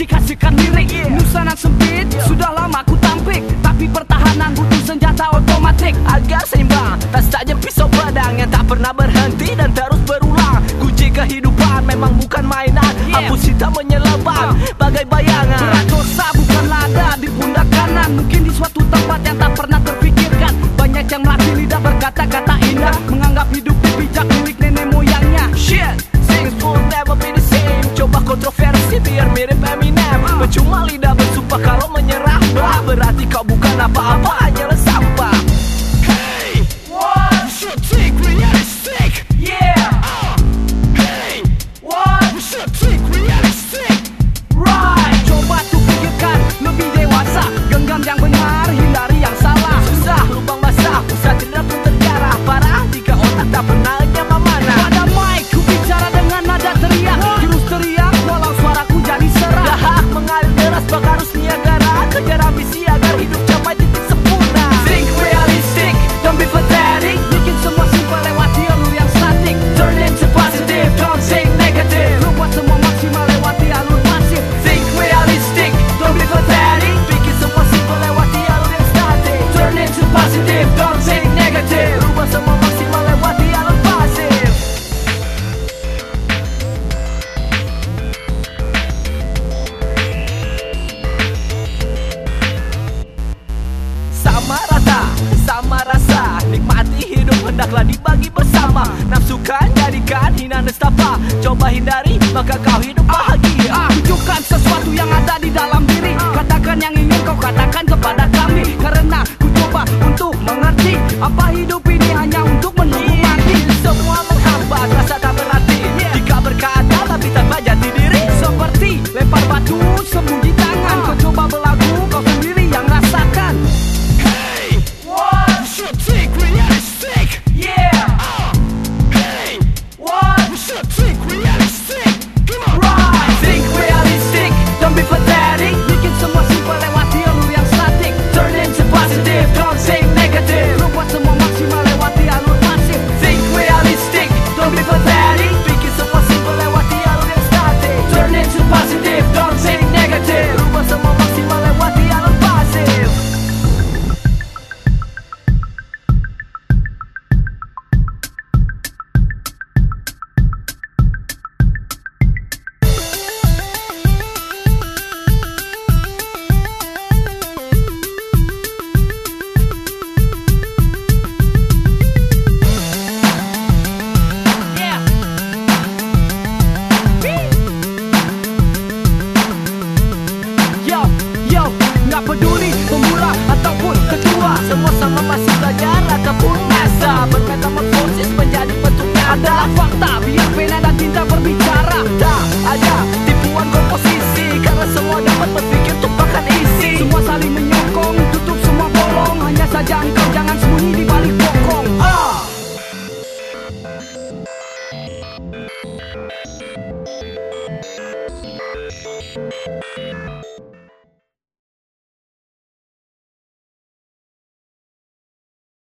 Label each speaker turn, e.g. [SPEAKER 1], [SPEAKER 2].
[SPEAKER 1] musik hasilkan lirik Nusanan sempit Sudah lama ku tampik. Tapi pertahanan butuh senjata otomatik.
[SPEAKER 2] Agar seimbang Tak saja pisau pedang Yang tak pernah berhenti Dan terus berulang. Kunci kehidupan Memang bukan mainan.
[SPEAKER 1] Yeah.
[SPEAKER 2] Hapus hitam menyelebar Bagai bayangan.
[SPEAKER 1] Berat dosa bukan lada di pundak kanan. Mungkin di suatu tempat yang tak pernah terpikirkan. Banyak yang melatih lidah berkata-kata indah. Menganggap hidup
[SPEAKER 2] kontroversi biar mirip Eminem. Percuma lidah bersumpah kalau menyerah. Bah, Berarti kau bukan apa-apa. Hanyalah sampah hendaklah dibagi bersama. Nafsukan jadikan hina nestapa. Coba hindari maka kau hidup bahagia.
[SPEAKER 1] Ah, tunjukkan sesuatu yang ada di dalam diri. Katakan yang ingin kau katakan kepada kami. Karena ku coba untuk mengerti Apa hidup adalah fakta Biar pena dan tidak berbicara.
[SPEAKER 2] Tak ada tipuan komposisi Karena semua dapat berpikir tumpahkan isi.
[SPEAKER 1] Semua saling menyokong, tutup semua bolong. Hanya saja engkau jangan sembunyi di balik bokong. Ah.